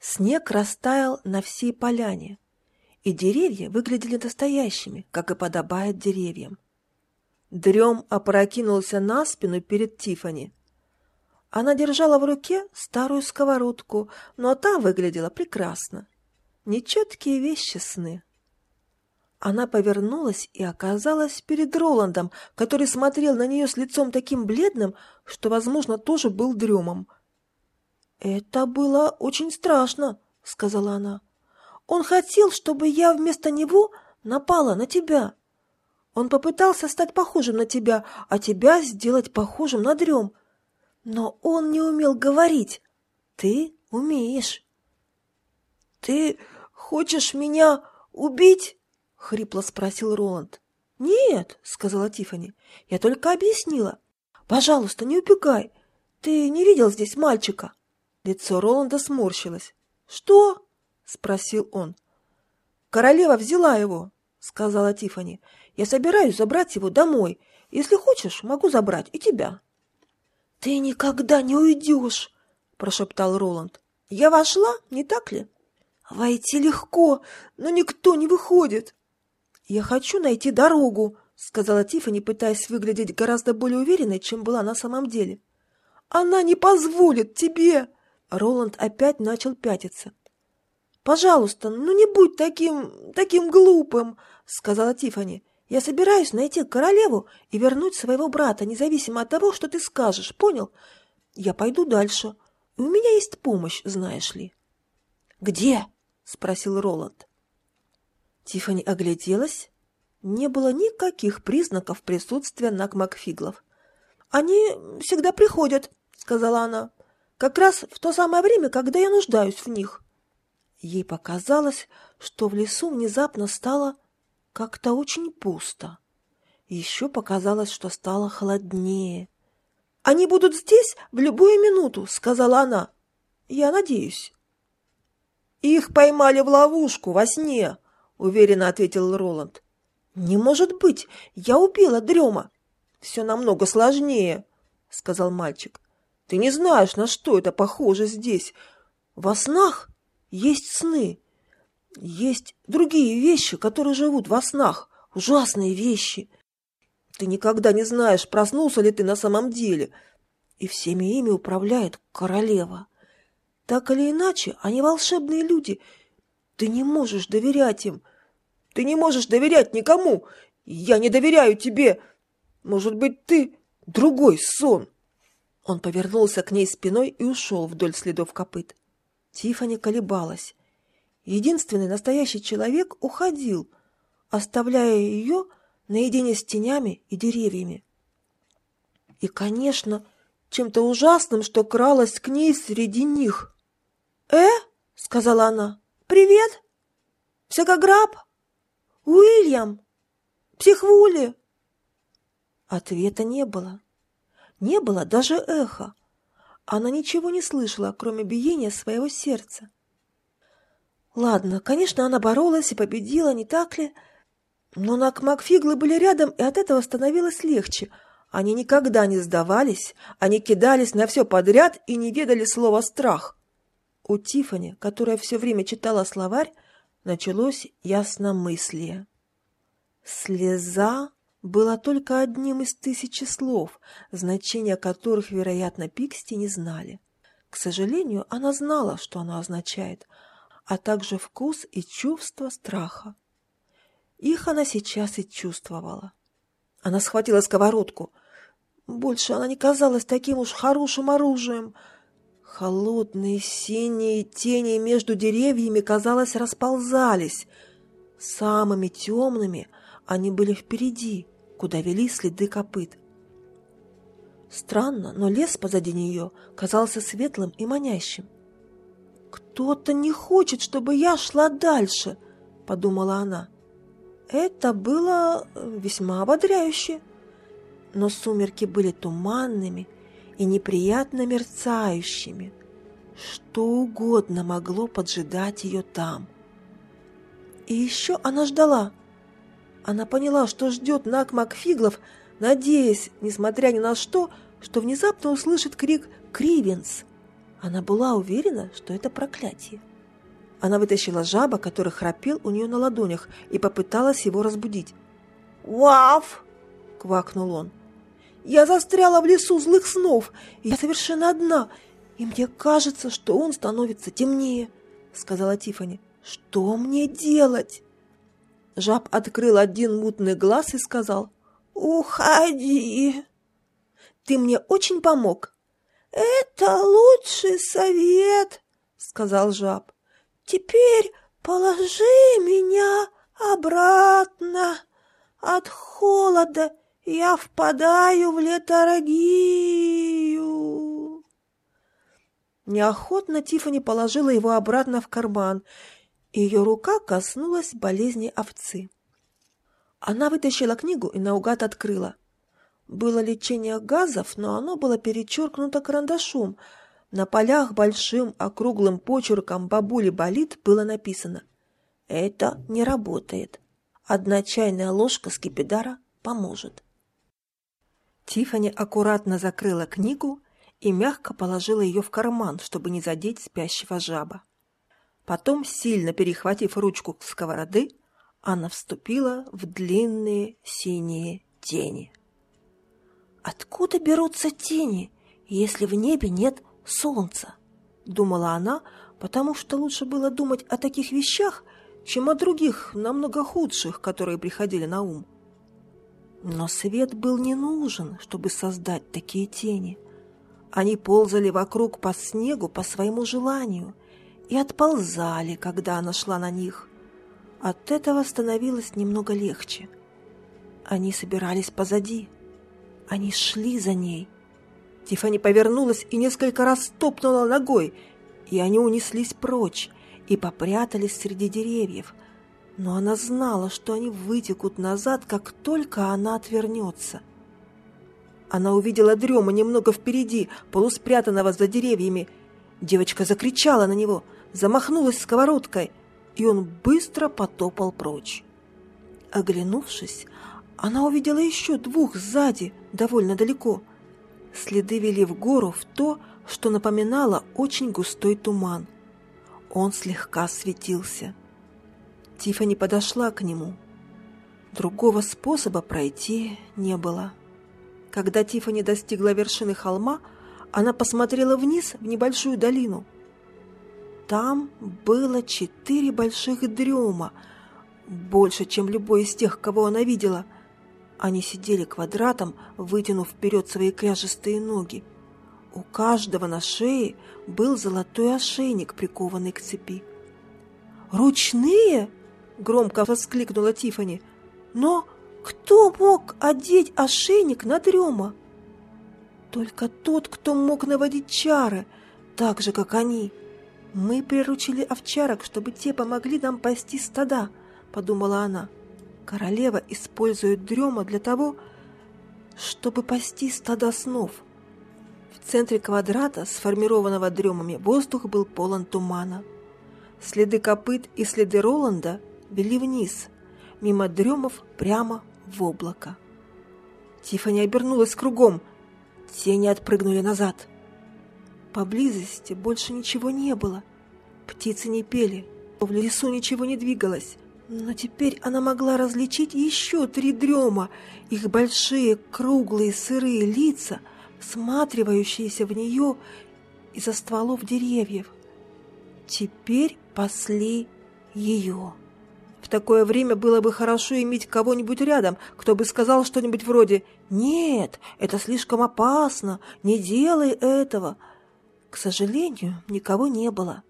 Снег растаял на всей поляне, и деревья выглядели настоящими, как и подобает деревьям. Дрем опрокинулся на спину перед Тифани. Она держала в руке старую сковородку, но та выглядела прекрасно. Нечеткие вещи сны. Она повернулась и оказалась перед Роландом, который смотрел на нее с лицом таким бледным, что, возможно, тоже был дремом. «Это было очень страшно», — сказала она. «Он хотел, чтобы я вместо него напала на тебя. Он попытался стать похожим на тебя, а тебя сделать похожим на дрем. Но он не умел говорить. Ты умеешь». «Ты хочешь меня убить?» — хрипло спросил Роланд. «Нет», — сказала Тифани, — «я только объяснила. Пожалуйста, не убегай. Ты не видел здесь мальчика?» Лицо Роланда сморщилось. «Что?» — спросил он. «Королева взяла его», — сказала Тифани. «Я собираюсь забрать его домой. Если хочешь, могу забрать и тебя». «Ты никогда не уйдешь», — прошептал Роланд. «Я вошла, не так ли?» «Войти легко, но никто не выходит». «Я хочу найти дорогу», — сказала Тиффани, пытаясь выглядеть гораздо более уверенной, чем была на самом деле. «Она не позволит тебе!» Роланд опять начал пятиться. «Пожалуйста, ну не будь таким... таким глупым», — сказала Тиффани. «Я собираюсь найти королеву и вернуть своего брата, независимо от того, что ты скажешь, понял? Я пойду дальше. У меня есть помощь, знаешь ли». «Где?» — спросил Роланд. Тифани огляделась. Не было никаких признаков присутствия Накмакфиглов. «Они всегда приходят», — сказала она. «Как раз в то самое время, когда я нуждаюсь в них». Ей показалось, что в лесу внезапно стало как-то очень пусто. Еще показалось, что стало холоднее. «Они будут здесь в любую минуту», — сказала она. «Я надеюсь». «Их поймали в ловушку во сне», — уверенно ответил Роланд. «Не может быть! Я убила Дрема!» «Все намного сложнее», — сказал мальчик. «Ты не знаешь, на что это похоже здесь. Во снах есть сны. Есть другие вещи, которые живут во снах. Ужасные вещи. Ты никогда не знаешь, проснулся ли ты на самом деле. И всеми ими управляет королева. Так или иначе, они волшебные люди — ты не можешь доверять им. Ты не можешь доверять никому. Я не доверяю тебе. Может быть, ты другой сон. Он повернулся к ней спиной и ушел вдоль следов копыт. Тифани колебалась. Единственный настоящий человек уходил, оставляя ее наедине с тенями и деревьями. И, конечно, чем-то ужасным, что кралось к ней среди них. «Э?» — сказала она. «Привет! Психограб? Уильям? Психвули?» Ответа не было. Не было даже эха. Она ничего не слышала, кроме биения своего сердца. Ладно, конечно, она боролась и победила, не так ли? Но Накмакфиглы были рядом, и от этого становилось легче. Они никогда не сдавались, они кидались на все подряд и не ведали слова «страх». У Тифани, которая все время читала словарь, началось ясномыслие. Слеза была только одним из тысячи слов, значения которых, вероятно, Пиксти не знали. К сожалению, она знала, что оно означает, а также вкус и чувство страха. Их она сейчас и чувствовала. Она схватила сковородку. Больше она не казалась таким уж хорошим оружием — Холодные синие тени между деревьями, казалось, расползались. Самыми темными они были впереди, куда вели следы копыт. Странно, но лес позади нее казался светлым и манящим. «Кто-то не хочет, чтобы я шла дальше», — подумала она. Это было весьма ободряюще. Но сумерки были туманными, и неприятно мерцающими. Что угодно могло поджидать ее там. И еще она ждала. Она поняла, что ждет Нак Макфиглов, надеясь, несмотря ни на что, что внезапно услышит крик «Кривенс!». Она была уверена, что это проклятие. Она вытащила жаба, который храпел у нее на ладонях, и попыталась его разбудить. «Ваф!» — квакнул он. «Я застряла в лесу злых снов, и я совершенно одна, и мне кажется, что он становится темнее», — сказала Тифани. «Что мне делать?» Жаб открыл один мутный глаз и сказал «Уходи!» «Ты мне очень помог!» «Это лучший совет!» — сказал жаб. «Теперь положи меня обратно. От холода я впадаю в летаргию». Неохотно Тифани положила его обратно в карман ее рука коснулась болезни овцы. Она вытащила книгу и наугад открыла. Было лечение газов, но оно было перечеркнуто карандашом. На полях большим округлым почерком «Бабули болит» было написано «Это не работает. Одна чайная ложка скипидара поможет». Тифани аккуратно закрыла книгу и мягко положила ее в карман, чтобы не задеть спящего жаба. Потом, сильно перехватив ручку сковороды, она вступила в длинные синие тени. «Откуда берутся тени, если в небе нет солнца?» — думала она, потому что лучше было думать о таких вещах, чем о других, намного худших, которые приходили на ум. Но свет был не нужен, чтобы создать такие тени. Они ползали вокруг по снегу по своему желанию — и отползали, когда она шла на них. От этого становилось немного легче. Они собирались позади. Они шли за ней. Тифани повернулась и несколько раз топнула ногой, и они унеслись прочь и попрятались среди деревьев. Но она знала, что они вытекут назад, как только она отвернется. Она увидела дрема немного впереди, полуспрятанного за деревьями. Девочка закричала на него — замахнулась сковородкой, и он быстро потопал прочь. Оглянувшись, она увидела еще двух сзади, довольно далеко. Следы вели в гору в то, что напоминало очень густой туман. Он слегка светился. Тифани подошла к нему. Другого способа пройти не было. Когда Тифани достигла вершины холма, она посмотрела вниз в небольшую долину – там было четыре больших дрема, больше, чем любой из тех, кого она видела. Они сидели квадратом, вытянув вперед свои кряжестые ноги. У каждого на шее был золотой ошейник, прикованный к цепи. «Ручные?» — громко воскликнула Тифани. «Но кто мог одеть ошейник на дрема?» «Только тот, кто мог наводить чары, так же, как они», «Мы приручили овчарок, чтобы те помогли нам пасти стада», — подумала она. «Королева использует дрема для того, чтобы пасти стада снов». В центре квадрата, сформированного дремами, воздух был полон тумана. Следы копыт и следы Роланда вели вниз, мимо дремов прямо в облако. Тиффани обернулась кругом. Тени отпрыгнули назад. Поблизости больше ничего не было. Птицы не пели, в лесу ничего не двигалось. Но теперь она могла различить еще три дрема, их большие, круглые, сырые лица, всматривающиеся в нее из-за стволов деревьев. Теперь пасли ее. В такое время было бы хорошо иметь кого-нибудь рядом, кто бы сказал что-нибудь вроде «Нет, это слишком опасно, не делай этого», к сожалению, никого не было.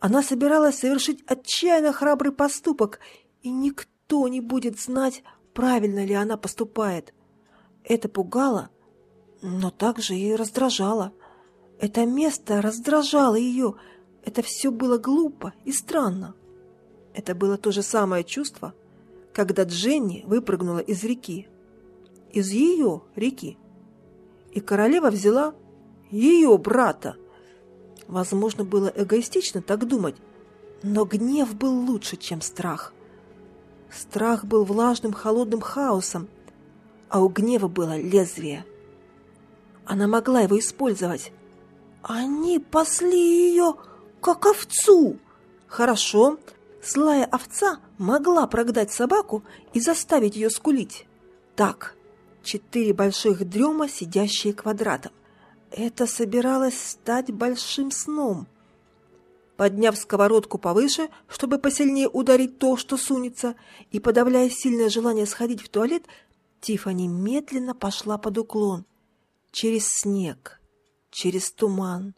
Она собиралась совершить отчаянно храбрый поступок, и никто не будет знать, правильно ли она поступает. Это пугало, но также и раздражало. Это место раздражало ее. Это все было глупо и странно. Это было то же самое чувство, когда Дженни выпрыгнула из реки. Из ее реки. И королева взяла ее брата. Возможно, было эгоистично так думать, но гнев был лучше, чем страх. Страх был влажным холодным хаосом, а у гнева было лезвие. Она могла его использовать. Они пасли ее, как овцу. Хорошо, злая овца могла прогнать собаку и заставить ее скулить. Так, четыре больших дрема, сидящие квадратом. Это собиралось стать большим сном. Подняв сковородку повыше, чтобы посильнее ударить то, что сунется, и подавляя сильное желание сходить в туалет, Тифани медленно пошла под уклон, через снег, через туман,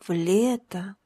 в лето.